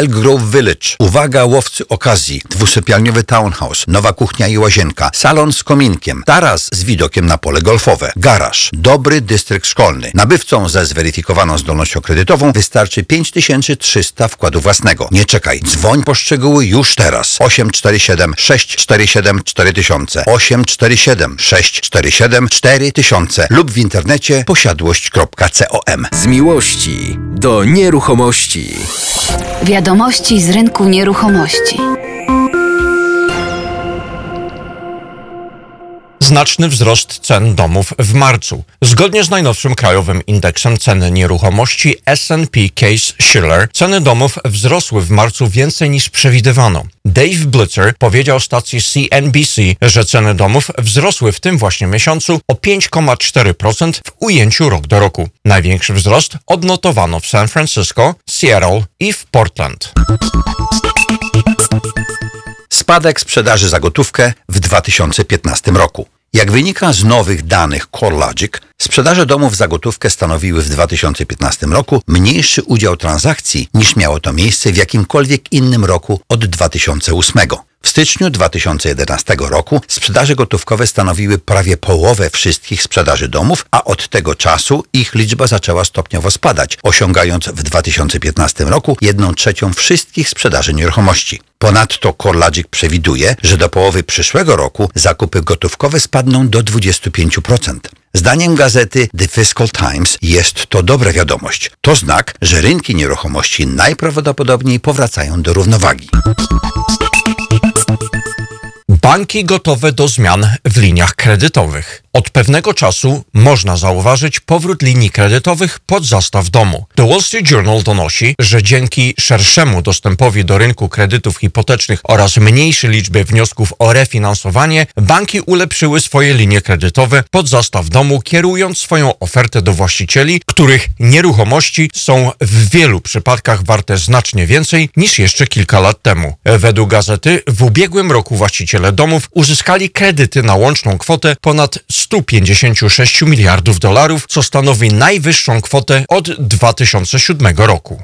Elk Grove Village. Uwaga łowcy okazji. Dwusypialniowy townhouse. Nowa kuchnia i łazienka. Salon z kominkiem. Taras z widokiem na pole golfowe. Garaż. Dobry dystrykt szkolny. Nabywcą ze zweryfikowaną zdolnością kredytową wystarczy 5300 wkładu własnego. Nie czekaj. Dzwoń po szczegóły już teraz. 847 647 4000 847 647 4000 lub w internecie posiadłość.com. Z miłości do nieruchomości. Wiadomości z rynku nieruchomości. Znaczny wzrost cen domów w marcu. Zgodnie z najnowszym krajowym indeksem cen nieruchomości S&P Case Shiller, ceny domów wzrosły w marcu więcej niż przewidywano. Dave Blitzer powiedział stacji CNBC, że ceny domów wzrosły w tym właśnie miesiącu o 5,4% w ujęciu rok do roku. Największy wzrost odnotowano w San Francisco, Seattle i w Portland. Spadek sprzedaży za gotówkę w 2015 roku. Jak wynika z nowych danych CoreLogic, sprzedaże domów za gotówkę stanowiły w 2015 roku mniejszy udział transakcji niż miało to miejsce w jakimkolwiek innym roku od 2008. W styczniu 2011 roku sprzedaże gotówkowe stanowiły prawie połowę wszystkich sprzedaży domów, a od tego czasu ich liczba zaczęła stopniowo spadać, osiągając w 2015 roku jedną trzecią wszystkich sprzedaży nieruchomości. Ponadto CoreLogic przewiduje, że do połowy przyszłego roku zakupy gotówkowe spadną do 25%. Zdaniem gazety The Fiscal Times jest to dobra wiadomość. To znak, że rynki nieruchomości najprawdopodobniej powracają do równowagi. Banki gotowe do zmian w liniach kredytowych. Od pewnego czasu można zauważyć powrót linii kredytowych pod zastaw domu. The Wall Street Journal donosi, że dzięki szerszemu dostępowi do rynku kredytów hipotecznych oraz mniejszej liczbie wniosków o refinansowanie, banki ulepszyły swoje linie kredytowe pod zastaw domu, kierując swoją ofertę do właścicieli, których nieruchomości są w wielu przypadkach warte znacznie więcej niż jeszcze kilka lat temu. Według gazety w ubiegłym roku właściciele domów uzyskali kredyty na łączną kwotę ponad 156 miliardów dolarów, co stanowi najwyższą kwotę od 2007 roku.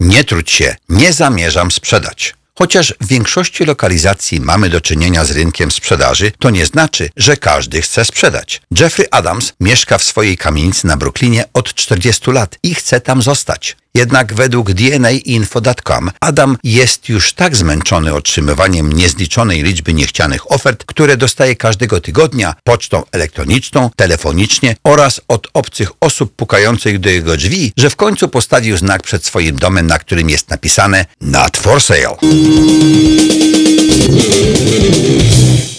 Nie trudź się, nie zamierzam sprzedać. Chociaż w większości lokalizacji mamy do czynienia z rynkiem sprzedaży, to nie znaczy, że każdy chce sprzedać. Jeffrey Adams mieszka w swojej kamienicy na Brooklynie od 40 lat i chce tam zostać. Jednak według DNAinfo.com Adam jest już tak zmęczony otrzymywaniem niezliczonej liczby niechcianych ofert, które dostaje każdego tygodnia pocztą elektroniczną, telefonicznie oraz od obcych osób pukających do jego drzwi, że w końcu postawił znak przed swoim domem, na którym jest napisane Not for sale.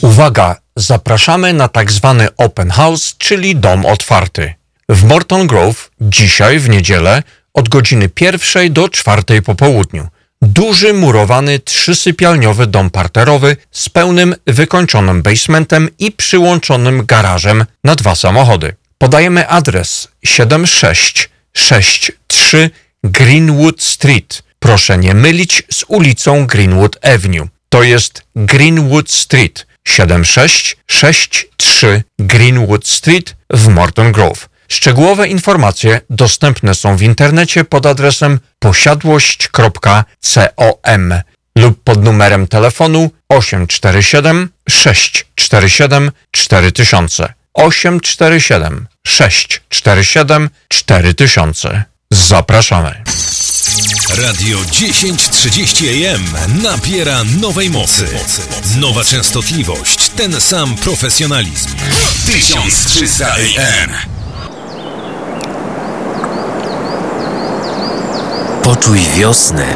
Uwaga! Zapraszamy na tak zwany open house, czyli dom otwarty. W Morton Grove dzisiaj w niedzielę od godziny pierwszej do czwartej po południu. Duży murowany trzysypialniowy dom parterowy z pełnym wykończonym basementem i przyłączonym garażem na dwa samochody. Podajemy adres 63 Greenwood Street. Proszę nie mylić z ulicą Greenwood Avenue. To jest Greenwood Street 7663 Greenwood Street w Morton Grove. Szczegółowe informacje dostępne są w internecie pod adresem posiadłość.com lub pod numerem telefonu 847 647 4000. 847 647 4000. Zapraszamy. Radio 1030 AM nabiera nowej mocy. Nowa częstotliwość, ten sam profesjonalizm. 1300 AM. Poczuj wiosnę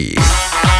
cheese.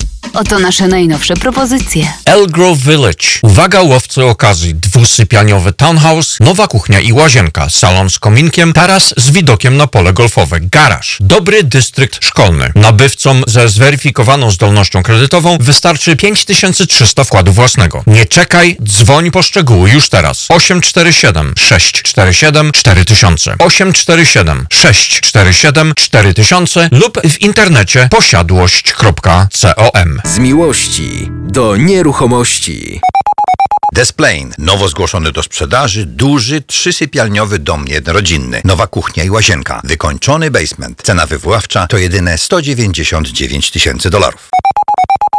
Oto nasze najnowsze propozycje. Elgrove Village. Uwaga łowcy okazji. Dwusypialniowy townhouse, nowa kuchnia i łazienka, salon z kominkiem, taras z widokiem na pole golfowe, garaż. Dobry dystrykt szkolny. Nabywcom ze zweryfikowaną zdolnością kredytową wystarczy 5300 wkładu własnego. Nie czekaj, dzwoń po szczegóły już teraz. 847 647 4000 847 647 4000 lub w internecie posiadłość.com Z miłości do nieruchomości. Desplain, nowo zgłoszony do sprzedaży, duży, trzysypialniowy dom jednorodzinny. Nowa kuchnia i łazienka. Wykończony basement. Cena wywoławcza to jedyne 199 tysięcy dolarów.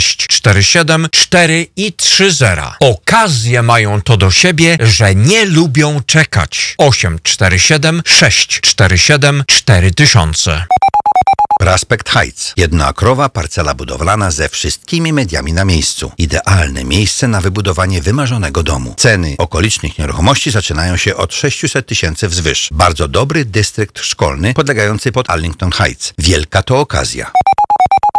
647 4 i 30. Okazje mają to do siebie, że nie lubią czekać. 847 647 4000 Prospect Heights. Jednoakrowa parcela budowlana ze wszystkimi mediami na miejscu. Idealne miejsce na wybudowanie wymarzonego domu. Ceny okolicznych nieruchomości zaczynają się od 600 tysięcy wzwyż. Bardzo dobry dystrykt szkolny podlegający pod Arlington Heights. Wielka to okazja.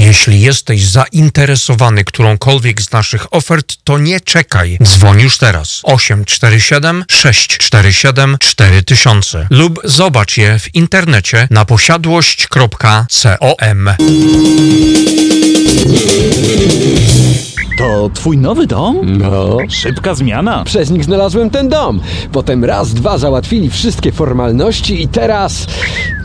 Jeśli jesteś zainteresowany którąkolwiek z naszych ofert, to nie czekaj. Dzwoń już teraz. 847 647 4000 lub zobacz je w internecie na posiadłość.com. To twój nowy dom? No, Szybka zmiana. przez nich znalazłem ten dom. Potem raz, dwa załatwili wszystkie formalności i teraz...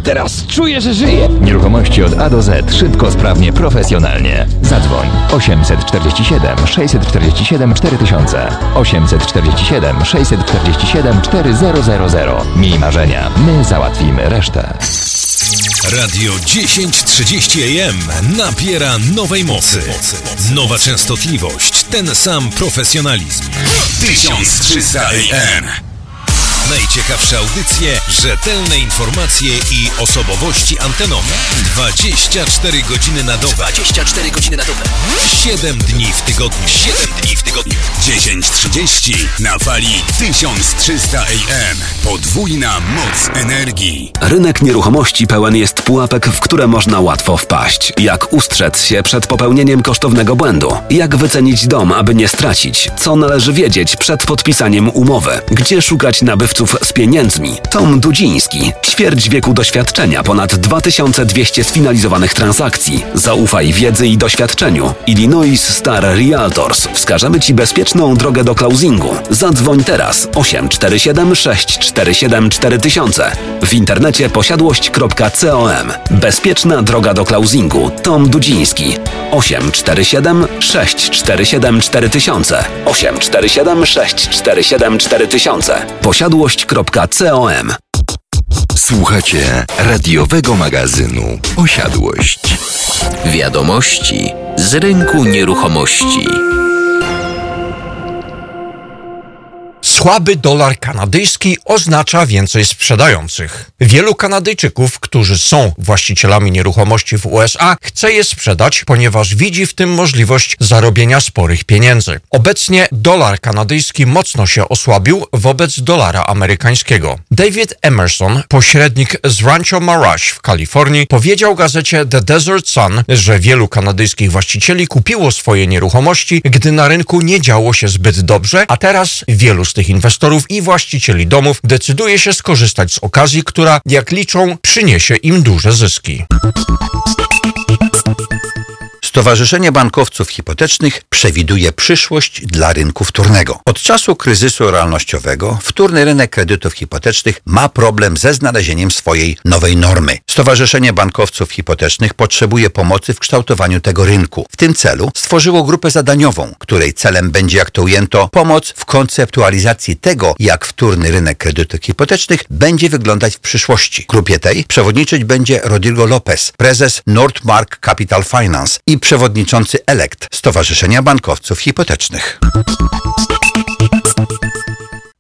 Teraz czuję, że żyję. Nieruchomości od A do Z. Szybko, sprawnie, profesjonalnie. Zadzwoń 847 647 4000 847 647 4000 Miej marzenia, my załatwimy resztę. Radio 1030 AM nabiera nowej mocy. Nowa częstotliwość, ten sam profesjonalizm. 1300 AM. Najciekawsze audycje, rzetelne informacje i osobowości antenowe. 24 godziny na dobę. 24 godziny na dobę. 7 dni w tygodniu. 7 dni w tygodniu. 10.30 na fali 1300 AM. Podwójna moc energii. Rynek nieruchomości pełen jest pułapek, w które można łatwo wpaść. Jak ustrzec się przed popełnieniem kosztownego błędu? Jak wycenić dom, aby nie stracić? Co należy wiedzieć przed podpisaniem umowy? Gdzie szukać nabywców z pieniędzmi? Tom Dudziński. Ćwierć wieku doświadczenia, ponad 2200 sfinalizowanych transakcji. Zaufaj wiedzy i doświadczeniu. Illinois Star Realtors. Wskażemy Ci bezpieczną drogę do closingu. Zadzwoń teraz 847 647 4000. W internecie posiadłość.com. Bezpieczna droga do closingu. Tom Dudziński. 847 647 4000. 847 647 4000. Posiadłość.com. Słuchacie radiowego magazynu Posiadłość. Wiadomości z rynku nieruchomości. Słaby dolar kanadyjski oznacza więcej sprzedających. Wielu Kanadyjczyków, którzy są właścicielami nieruchomości w USA, chce je sprzedać, ponieważ widzi w tym możliwość zarobienia sporych pieniędzy. Obecnie dolar kanadyjski mocno się osłabił wobec dolara amerykańskiego. David Emerson, pośrednik z Rancho Mirage w Kalifornii, powiedział gazecie The Desert Sun, że wielu kanadyjskich właścicieli kupiło swoje nieruchomości, gdy na rynku nie działo się zbyt dobrze, a teraz wielu z tych inwestorów i właścicieli domów decyduje się skorzystać z okazji, która, jak liczą, przyniesie im duże zyski. Stowarzyszenie Bankowców Hipotecznych przewiduje przyszłość dla rynku wtórnego. Od czasu kryzysu realnościowego wtórny rynek kredytów hipotecznych ma problem ze znalezieniem swojej nowej normy. Stowarzyszenie Bankowców Hipotecznych potrzebuje pomocy w kształtowaniu tego rynku. W tym celu stworzyło grupę zadaniową, której celem będzie, jak to ujęto, pomoc w konceptualizacji tego, jak wtórny rynek kredytów hipotecznych będzie wyglądać w przyszłości. Grupie tej przewodniczyć będzie Rodrigo Lopez, prezes Nordmark Capital Finance i przewodniczący elekt Stowarzyszenia Bankowców Hipotecznych.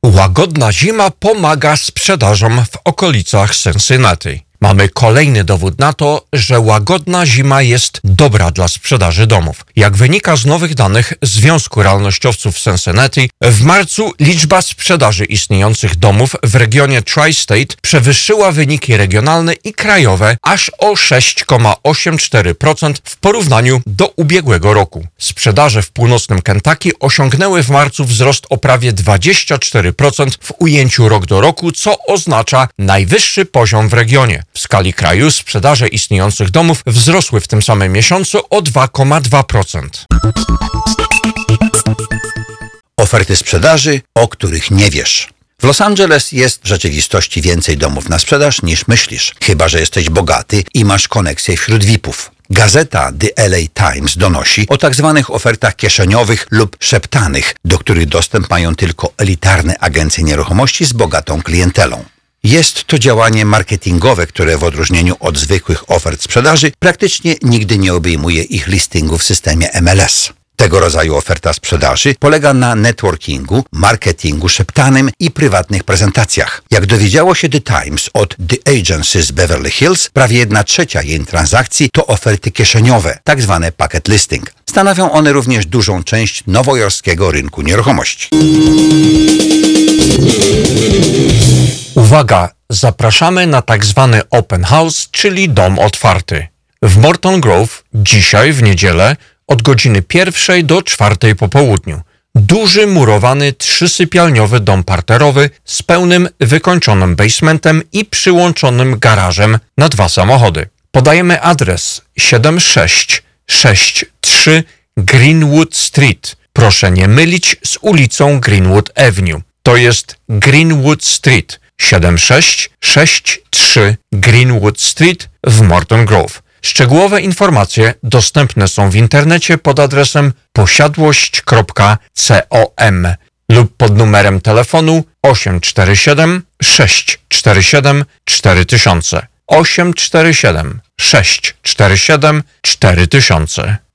Łagodna zima pomaga sprzedażom w okolicach Cincinnati. Mamy kolejny dowód na to, że łagodna zima jest dobra dla sprzedaży domów. Jak wynika z nowych danych Związku Realnościowców Cincinnati, w marcu liczba sprzedaży istniejących domów w regionie Tri-State przewyższyła wyniki regionalne i krajowe aż o 6,84% w porównaniu do ubiegłego roku. Sprzedaże w północnym Kentucky osiągnęły w marcu wzrost o prawie 24% w ujęciu rok do roku, co oznacza najwyższy poziom w regionie. W skali kraju sprzedaże istniejących domów wzrosły w tym samym miesiącu o 2,2%. Oferty sprzedaży, o których nie wiesz. W Los Angeles jest w rzeczywistości więcej domów na sprzedaż niż myślisz, chyba że jesteś bogaty i masz koneksję wśród VIP-ów. Gazeta The LA Times donosi o tak zwanych ofertach kieszeniowych lub szeptanych, do których dostęp mają tylko elitarne agencje nieruchomości z bogatą klientelą. Jest to działanie marketingowe, które w odróżnieniu od zwykłych ofert sprzedaży praktycznie nigdy nie obejmuje ich listingu w systemie MLS. Tego rodzaju oferta sprzedaży polega na networkingu, marketingu szeptanym i prywatnych prezentacjach. Jak dowiedziało się The Times od The Agency z Beverly Hills, prawie jedna trzecia jej transakcji to oferty kieszeniowe, tak zwane packet listing. Stanowią one również dużą część nowojorskiego rynku nieruchomości. Uwaga, zapraszamy na tak zwany open house, czyli dom otwarty. W Morton Grove dzisiaj w niedzielę od godziny pierwszej do czwartej po południu. Duży murowany trzysypialniowy dom parterowy z pełnym wykończonym basementem i przyłączonym garażem na dwa samochody. Podajemy adres 7663 Greenwood Street. Proszę nie mylić z ulicą Greenwood Avenue. To jest Greenwood Street 7663 Greenwood Street w Morton Grove. Szczegółowe informacje dostępne są w internecie pod adresem posiadłość.com lub pod numerem telefonu 847 647 4000 847 647 4000.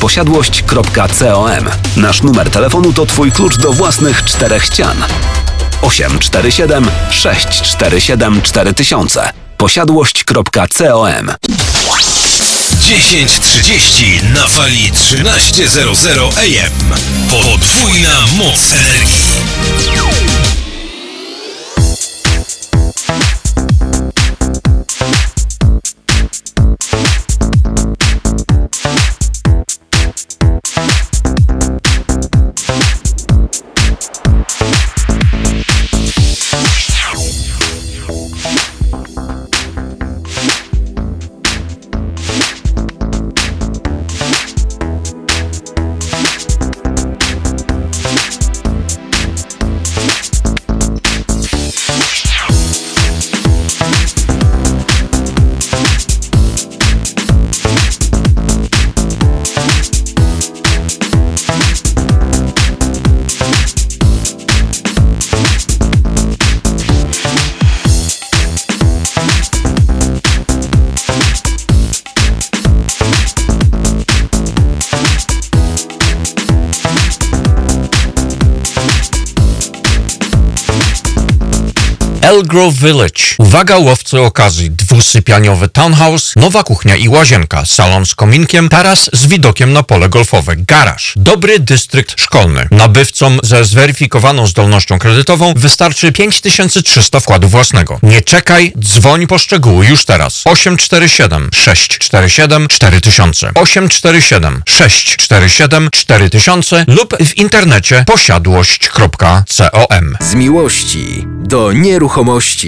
posiadłość.com. Nasz numer telefonu to Twój klucz do własnych czterech ścian. 847 647 4000 posiadłość.com 10.30 na fali 13.00 AM. Podwójna moc energii. Village. Uwaga łowcy okazji. Dwusypialniowy townhouse, nowa kuchnia i łazienka, salon z kominkiem, taras z widokiem na pole golfowe, garaż. Dobry dystrykt szkolny. Nabywcom ze zweryfikowaną zdolnością kredytową wystarczy 5300 wkładu własnego. Nie czekaj, dzwoń po szczegóły już teraz. 847 647 4000 847 647 4000 lub w internecie posiadłość.com Z miłości do nieruchomości.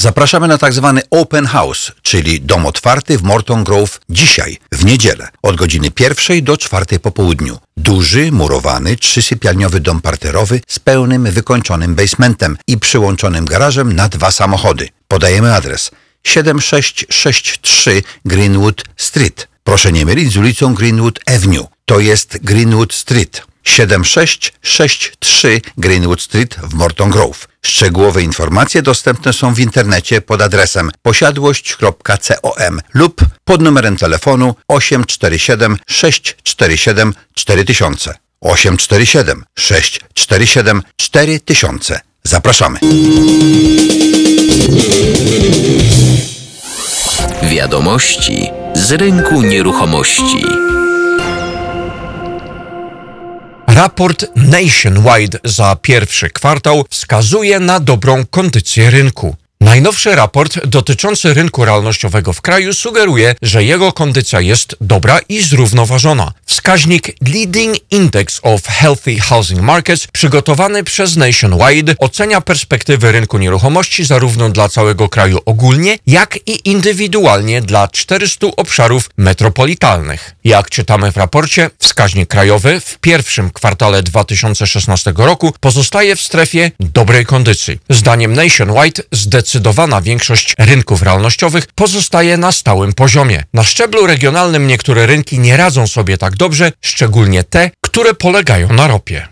Zapraszamy na tak zwany Open House, czyli dom otwarty w Morton Grove dzisiaj, w niedzielę, od godziny pierwszej do czwartej po południu. Duży, murowany, trzysypialniowy dom parterowy z pełnym, wykończonym basementem i przyłączonym garażem na dwa samochody. Podajemy adres 7663 Greenwood Street. Proszę nie mylić z ulicą Greenwood Avenue. To jest Greenwood Street. 7663 Greenwood Street w Morton Grove. Szczegółowe informacje dostępne są w internecie pod adresem posiadłość.com lub pod numerem telefonu 847 647 4000. 847 647 4000. Zapraszamy. Wiadomości z rynku nieruchomości. Raport Nationwide za pierwszy kwartał wskazuje na dobrą kondycję rynku. Najnowszy raport dotyczący rynku realnościowego w kraju sugeruje, że jego kondycja jest dobra i zrównoważona. Wskaźnik Leading Index of Healthy Housing Markets przygotowany przez Nationwide ocenia perspektywy rynku nieruchomości zarówno dla całego kraju ogólnie, jak i indywidualnie dla 400 obszarów metropolitalnych. Jak czytamy w raporcie, wskaźnik krajowy w pierwszym kwartale 2016 roku pozostaje w strefie dobrej kondycji. Zdaniem Nationwide zdecydowanie zdecydowana większość rynków realnościowych pozostaje na stałym poziomie. Na szczeblu regionalnym niektóre rynki nie radzą sobie tak dobrze, szczególnie te, które polegają na ropie.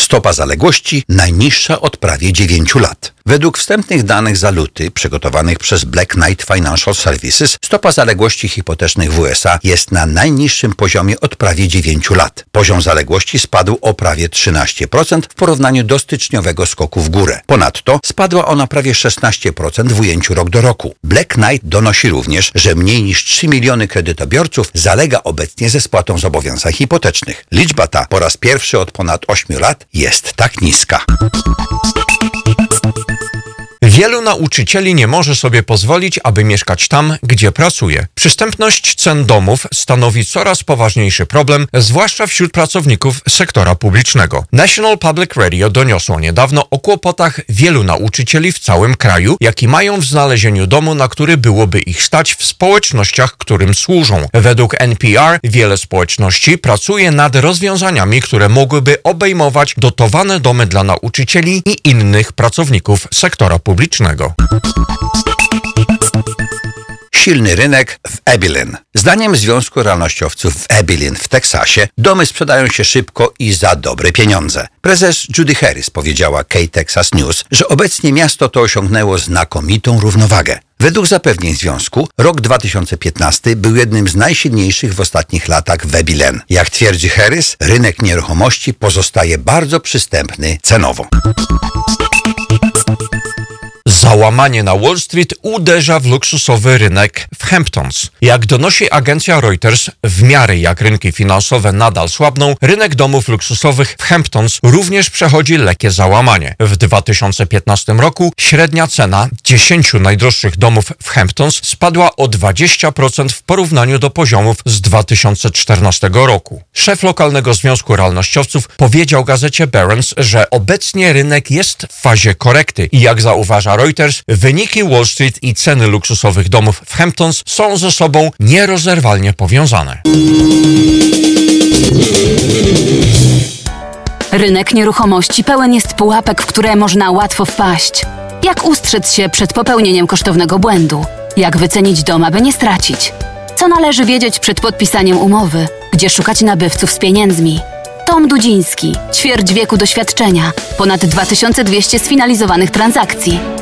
Stopa zaległości najniższa od prawie 9 lat. Według wstępnych danych za luty przygotowanych przez Black Knight Financial Services stopa zaległości hipotecznych w USA jest na najniższym poziomie od prawie 9 lat. Poziom zaległości spadł o prawie 13% w porównaniu do styczniowego skoku w górę. Ponadto spadła ona prawie 16% w ujęciu rok do roku. Black Knight donosi również, że mniej niż 3 miliony kredytobiorców zalega obecnie ze spłatą zobowiązań hipotecznych. Liczba ta po raz pierwszy od ponad 8 lat jest tak niska. Wielu nauczycieli nie może sobie pozwolić, aby mieszkać tam, gdzie pracuje. Przystępność cen domów stanowi coraz poważniejszy problem, zwłaszcza wśród pracowników sektora publicznego. National Public Radio doniosło niedawno o kłopotach wielu nauczycieli w całym kraju, jaki mają w znalezieniu domu, na który byłoby ich stać w społecznościach, którym służą. Według NPR wiele społeczności pracuje nad rozwiązaniami, które mogłyby obejmować dotowane domy dla nauczycieli i innych pracowników sektora publicznego. Silny rynek w Abilene. Zdaniem Związku Realnościowców w Abilene w Teksasie domy sprzedają się szybko i za dobre pieniądze. Prezes Judy Harris powiedziała K-Texas News, że obecnie miasto to osiągnęło znakomitą równowagę. Według zapewnień związku, rok 2015 był jednym z najsilniejszych w ostatnich latach w Abilene. Jak twierdzi Harris, rynek nieruchomości pozostaje bardzo przystępny cenowo. Załamanie na Wall Street uderza w luksusowy rynek w Hamptons. Jak donosi agencja Reuters, w miarę jak rynki finansowe nadal słabną, rynek domów luksusowych w Hamptons również przechodzi lekkie załamanie. W 2015 roku średnia cena 10 najdroższych domów w Hamptons spadła o 20% w porównaniu do poziomów z 2014 roku. Szef lokalnego Związku Realnościowców powiedział gazecie Barron's, że obecnie rynek jest w fazie korekty i jak zauważa Reuters, wyniki Wall Street i ceny luksusowych domów w Hamptons są ze sobą nierozerwalnie powiązane. Rynek nieruchomości pełen jest pułapek, w które można łatwo wpaść. Jak ustrzec się przed popełnieniem kosztownego błędu? Jak wycenić dom, aby nie stracić? Co należy wiedzieć przed podpisaniem umowy? Gdzie szukać nabywców z pieniędzmi? Tom Dudziński, ćwierć wieku doświadczenia, ponad 2200 sfinalizowanych transakcji.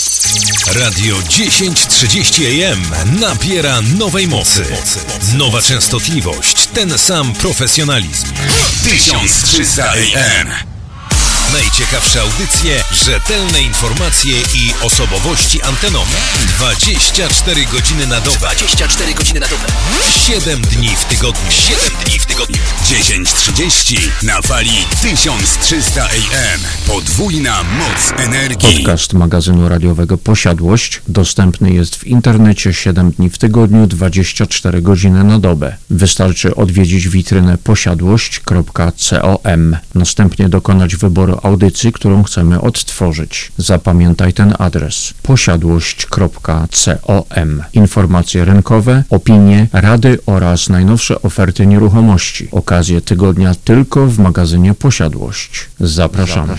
Radio 1030 AM nabiera nowej mocy. Nowa częstotliwość, ten sam profesjonalizm. 1300 AM. Najciekawsze audycje, rzetelne informacje i osobowości antenowe. 24 godziny na dobę. 24 godziny na dobę. 7 dni w tygodniu. 7 dni w tygodniu. 10.30 na fali 1300 AM. Podwójna moc energii. Podcast magazynu radiowego Posiadłość dostępny jest w internecie 7 dni w tygodniu, 24 godziny na dobę. Wystarczy odwiedzić witrynę posiadłość.com, następnie dokonać wyboru audycji, którą chcemy odtworzyć. Zapamiętaj ten adres posiadłość.com. Informacje rynkowe, opinie, rady oraz najnowsze oferty nieruchomości. Okazje tygodnia tylko w magazynie Posiadłość. Zapraszamy.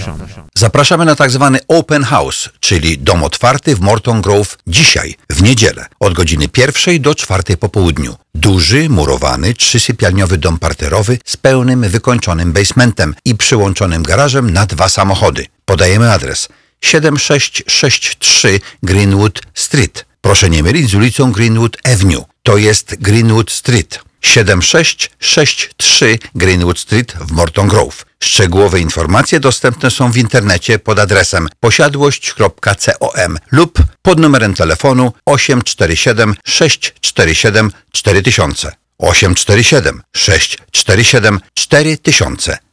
Zapraszamy na tak zwany Open House, czyli dom otwarty w Morton Grove dzisiaj, w niedzielę, od godziny pierwszej do czwartej po południu. Duży, murowany, trzysypialniowy dom parterowy z pełnym, wykończonym basementem i przyłączonym garażem na dwa samochody. Podajemy adres 7663 Greenwood Street. Proszę nie mylić z ulicą Greenwood Avenue. To jest Greenwood Street. 7663 Greenwood Street w Morton Grove. Szczegółowe informacje dostępne są w internecie pod adresem posiadłość.com lub pod numerem telefonu 847 647 4000. 847 647 4000.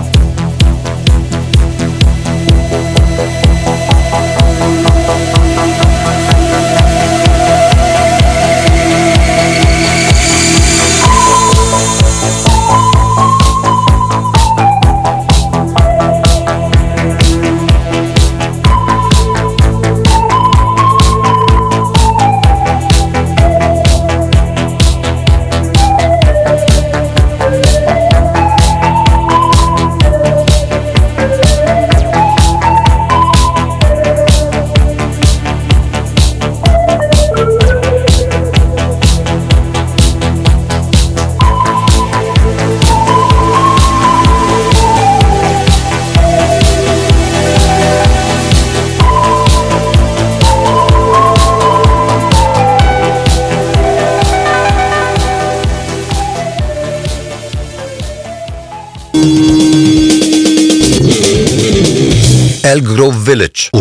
Bye.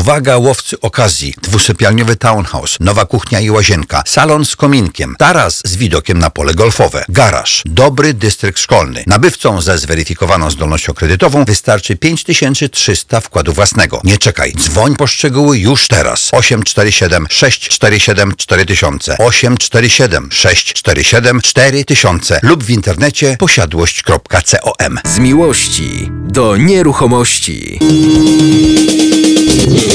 Uwaga łowcy okazji. Dwusypialniowy townhouse, nowa kuchnia i łazienka, salon z kominkiem, taras z widokiem na pole golfowe, garaż, dobry dystrykt szkolny. Nabywcom ze zweryfikowaną zdolnością kredytową wystarczy 5300 wkładu własnego. Nie czekaj, dzwoń po szczegóły już teraz. 847 647 4000 847 647 4000 lub w internecie posiadłość.com. Z miłości do nieruchomości.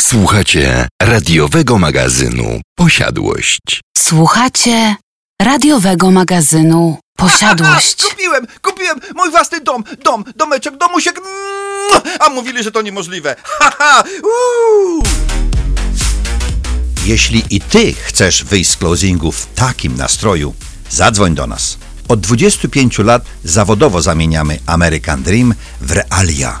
Słuchacie radiowego magazynu Posiadłość. Słuchacie radiowego magazynu Posiadłość. Kupiłem, kupiłem mój własny dom, dom, domeczek, domusiek. A mówili, że to niemożliwe. Haha, uuu. Jeśli i ty chcesz wyjść z closingu w takim nastroju, zadzwoń do nas. Od 25 lat zawodowo zamieniamy American Dream w realia,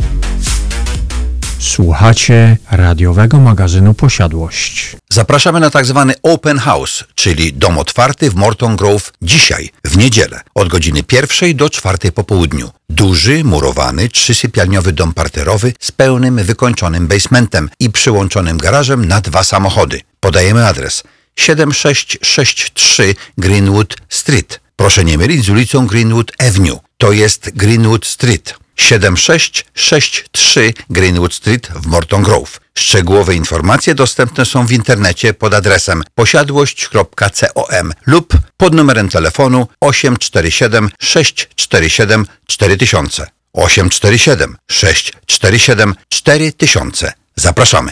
Słuchacie radiowego magazynu Posiadłość. Zapraszamy na tak zwany Open House, czyli dom otwarty w Morton Grove dzisiaj, w niedzielę, od godziny pierwszej do czwartej po południu. Duży, murowany, trzysypialniowy dom parterowy z pełnym, wykończonym basementem i przyłączonym garażem na dwa samochody. Podajemy adres 7663 Greenwood Street. Proszę nie mylić z ulicą Greenwood Avenue. To jest Greenwood Street. 7663 Greenwood Street w Morton Grove. Szczegółowe informacje dostępne są w internecie pod adresem posiadłość.com lub pod numerem telefonu 847 647 4000. 847 647 4000. Zapraszamy.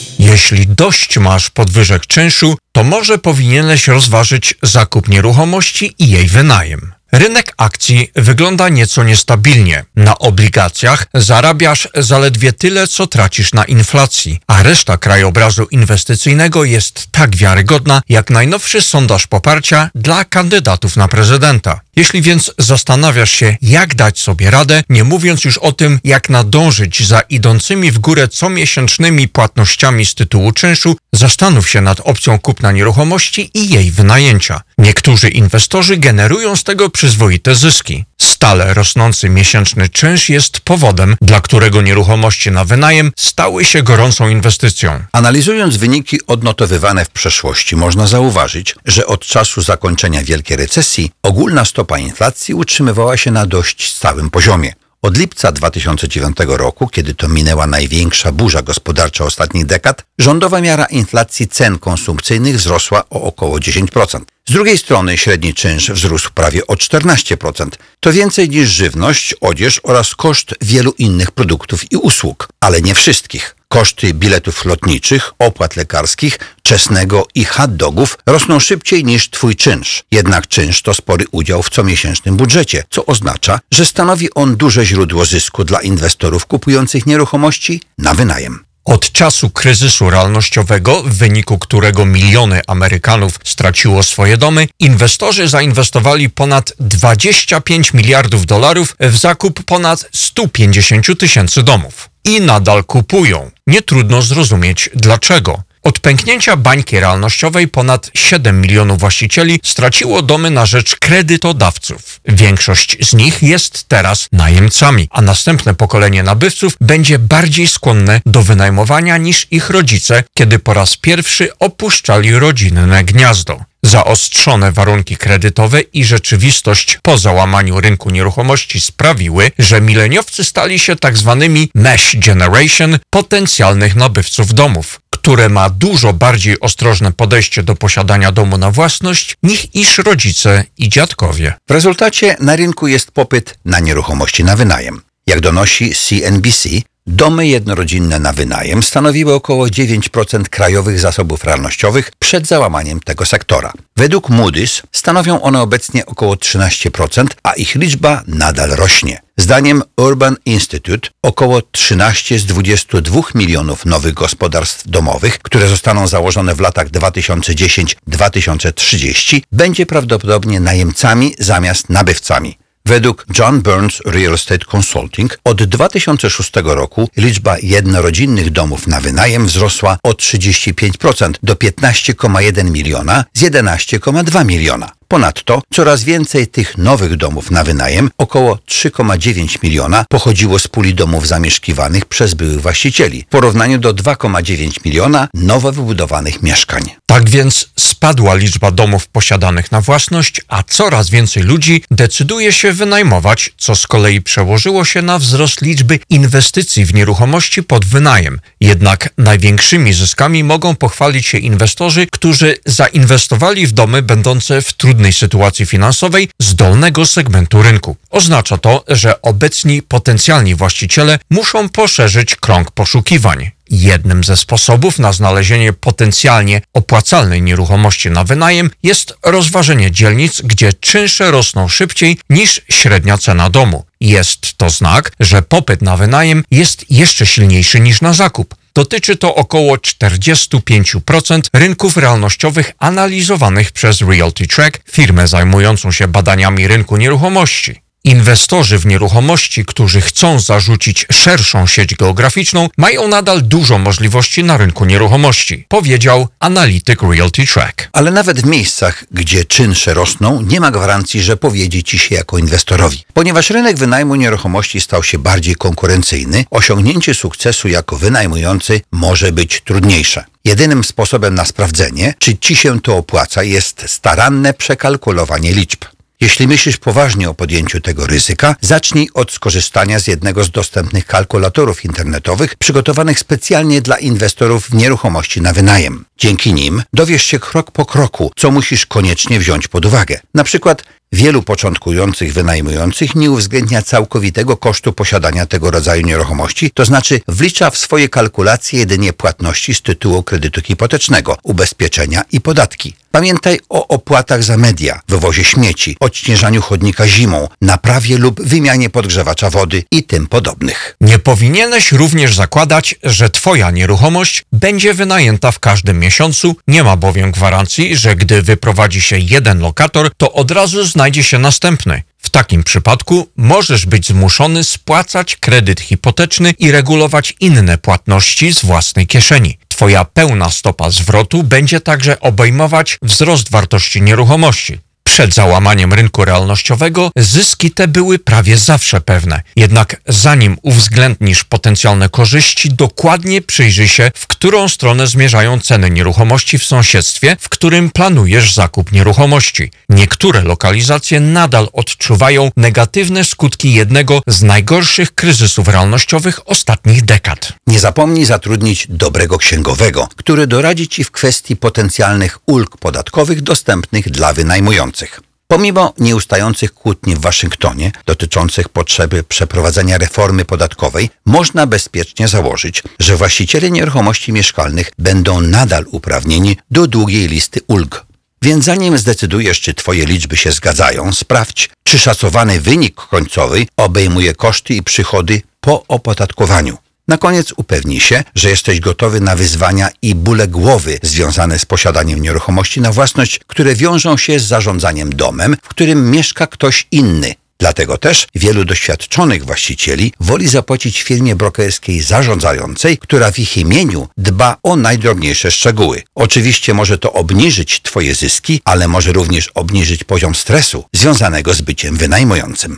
Jeśli dość masz podwyżek czynszu, to może powinieneś rozważyć zakup nieruchomości i jej wynajem. Rynek akcji wygląda nieco niestabilnie. Na obligacjach zarabiasz zaledwie tyle, co tracisz na inflacji, a reszta krajobrazu inwestycyjnego jest tak wiarygodna, jak najnowszy sondaż poparcia dla kandydatów na prezydenta. Jeśli więc zastanawiasz się, jak dać sobie radę, nie mówiąc już o tym, jak nadążyć za idącymi w górę comiesięcznymi płatnościami z tytułu czynszu, zastanów się nad opcją kupna nieruchomości i jej wynajęcia. Niektórzy inwestorzy generują z tego przyzwoite zyski. Stale rosnący miesięczny czynsz jest powodem, dla którego nieruchomości na wynajem stały się gorącą inwestycją. Analizując wyniki odnotowywane w przeszłości, można zauważyć, że od czasu zakończenia wielkiej recesji ogólna stopa inflacji utrzymywała się na dość stałym poziomie. Od lipca 2009 roku, kiedy to minęła największa burza gospodarcza ostatnich dekad, rządowa miara inflacji cen konsumpcyjnych wzrosła o około 10%. Z drugiej strony średni czynsz wzrósł prawie o 14%. To więcej niż żywność, odzież oraz koszt wielu innych produktów i usług, ale nie wszystkich. Koszty biletów lotniczych, opłat lekarskich, czesnego i hot dogów rosną szybciej niż twój czynsz. Jednak czynsz to spory udział w comiesięcznym budżecie, co oznacza, że stanowi on duże źródło zysku dla inwestorów kupujących nieruchomości na wynajem. Od czasu kryzysu realnościowego, w wyniku którego miliony Amerykanów straciło swoje domy, inwestorzy zainwestowali ponad 25 miliardów dolarów w zakup ponad 150 tysięcy domów. I nadal kupują. Nie trudno zrozumieć dlaczego. Od pęknięcia bańki realnościowej ponad 7 milionów właścicieli straciło domy na rzecz kredytodawców. Większość z nich jest teraz najemcami, a następne pokolenie nabywców będzie bardziej skłonne do wynajmowania niż ich rodzice, kiedy po raz pierwszy opuszczali rodzinne gniazdo. Zaostrzone warunki kredytowe i rzeczywistość po załamaniu rynku nieruchomości sprawiły, że mileniowcy stali się tak zwanymi mesh generation potencjalnych nabywców domów, które ma dużo bardziej ostrożne podejście do posiadania domu na własność niż rodzice i dziadkowie. W rezultacie na rynku jest popyt na nieruchomości na wynajem. Jak donosi CNBC, Domy jednorodzinne na wynajem stanowiły około 9% krajowych zasobów realnościowych przed załamaniem tego sektora. Według Moody's stanowią one obecnie około 13%, a ich liczba nadal rośnie. Zdaniem Urban Institute około 13 z 22 milionów nowych gospodarstw domowych, które zostaną założone w latach 2010-2030, będzie prawdopodobnie najemcami zamiast nabywcami. Według John Burns Real Estate Consulting od 2006 roku liczba jednorodzinnych domów na wynajem wzrosła o 35% do 15,1 miliona z 11,2 miliona. Ponadto coraz więcej tych nowych domów na wynajem, około 3,9 miliona, pochodziło z puli domów zamieszkiwanych przez byłych właścicieli, w porównaniu do 2,9 miliona nowo wybudowanych mieszkań. Tak więc spadła liczba domów posiadanych na własność, a coraz więcej ludzi decyduje się wynajmować, co z kolei przełożyło się na wzrost liczby inwestycji w nieruchomości pod wynajem. Jednak największymi zyskami mogą pochwalić się inwestorzy, którzy zainwestowali w domy będące w trudnej sytuacji finansowej z dolnego segmentu rynku. Oznacza to, że obecni potencjalni właściciele muszą poszerzyć krąg poszukiwań. Jednym ze sposobów na znalezienie potencjalnie opłacalnej nieruchomości na wynajem jest rozważenie dzielnic, gdzie czynsze rosną szybciej niż średnia cena domu. Jest to znak, że popyt na wynajem jest jeszcze silniejszy niż na zakup. Dotyczy to około 45% rynków realnościowych analizowanych przez Realty Track, firmę zajmującą się badaniami rynku nieruchomości. Inwestorzy w nieruchomości, którzy chcą zarzucić szerszą sieć geograficzną, mają nadal dużo możliwości na rynku nieruchomości, powiedział analityk Realty Track. Ale nawet w miejscach, gdzie czynsze rosną, nie ma gwarancji, że powiedzie ci się jako inwestorowi. Ponieważ rynek wynajmu nieruchomości stał się bardziej konkurencyjny, osiągnięcie sukcesu jako wynajmujący może być trudniejsze. Jedynym sposobem na sprawdzenie, czy ci się to opłaca, jest staranne przekalkulowanie liczb. Jeśli myślisz poważnie o podjęciu tego ryzyka, zacznij od skorzystania z jednego z dostępnych kalkulatorów internetowych przygotowanych specjalnie dla inwestorów w nieruchomości na wynajem. Dzięki nim dowiesz się krok po kroku, co musisz koniecznie wziąć pod uwagę. Na przykład Wielu początkujących wynajmujących nie uwzględnia całkowitego kosztu posiadania tego rodzaju nieruchomości, to znaczy wlicza w swoje kalkulacje jedynie płatności z tytułu kredytu hipotecznego, ubezpieczenia i podatki. Pamiętaj o opłatach za media, wywozie śmieci, odśnieżaniu chodnika zimą, naprawie lub wymianie podgrzewacza wody i tym podobnych. Nie powinieneś również zakładać, że Twoja nieruchomość będzie wynajęta w każdym miesiącu, nie ma bowiem gwarancji, że gdy wyprowadzi się jeden lokator, to od razu znajdzie się następny. W takim przypadku możesz być zmuszony spłacać kredyt hipoteczny i regulować inne płatności z własnej kieszeni. Twoja pełna stopa zwrotu będzie także obejmować wzrost wartości nieruchomości. Przed załamaniem rynku realnościowego zyski te były prawie zawsze pewne. Jednak zanim uwzględnisz potencjalne korzyści, dokładnie przyjrzyj się, w którą stronę zmierzają ceny nieruchomości w sąsiedztwie, w którym planujesz zakup nieruchomości. Niektóre lokalizacje nadal odczuwają negatywne skutki jednego z najgorszych kryzysów realnościowych ostatnich dekad. Nie zapomnij zatrudnić dobrego księgowego, który doradzi Ci w kwestii potencjalnych ulg podatkowych dostępnych dla wynajmujących. Pomimo nieustających kłótni w Waszyngtonie dotyczących potrzeby przeprowadzenia reformy podatkowej, można bezpiecznie założyć, że właściciele nieruchomości mieszkalnych będą nadal uprawnieni do długiej listy ulg. Więc zanim zdecydujesz, czy Twoje liczby się zgadzają, sprawdź, czy szacowany wynik końcowy obejmuje koszty i przychody po opodatkowaniu. Na koniec upewnij się, że jesteś gotowy na wyzwania i bóle głowy związane z posiadaniem nieruchomości na własność, które wiążą się z zarządzaniem domem, w którym mieszka ktoś inny. Dlatego też wielu doświadczonych właścicieli woli zapłacić firmie brokerskiej zarządzającej, która w ich imieniu dba o najdrobniejsze szczegóły. Oczywiście może to obniżyć Twoje zyski, ale może również obniżyć poziom stresu związanego z byciem wynajmującym.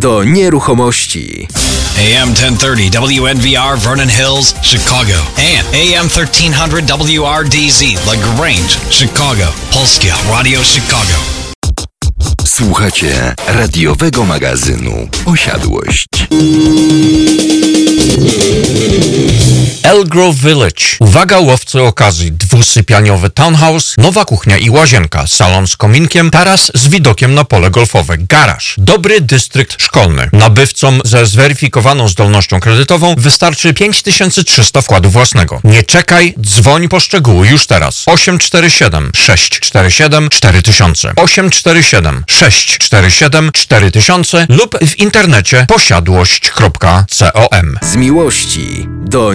do nieruchomości. AM 1030 WNVR Vernon Hills, Chicago. And AM 1300 WRDZ LaGrange, Chicago. Polskie Radio Chicago. Słuchacie radiowego magazynu Posiadłość. Maple Grove Village. Uwaga łowcy okazji. Dwusypialniowy townhouse, nowa kuchnia i łazienka, salon z kominkiem, taras z widokiem na pole golfowe, garaż. Dobry dystrykt szkolny. Nabywcom ze zweryfikowaną zdolnością kredytową wystarczy 5300 wkładu własnego. Nie czekaj, dzwoń po szczegóły już teraz. 847 647 4000 847 647 4000 lub w internecie posiadłość.com Z miłości do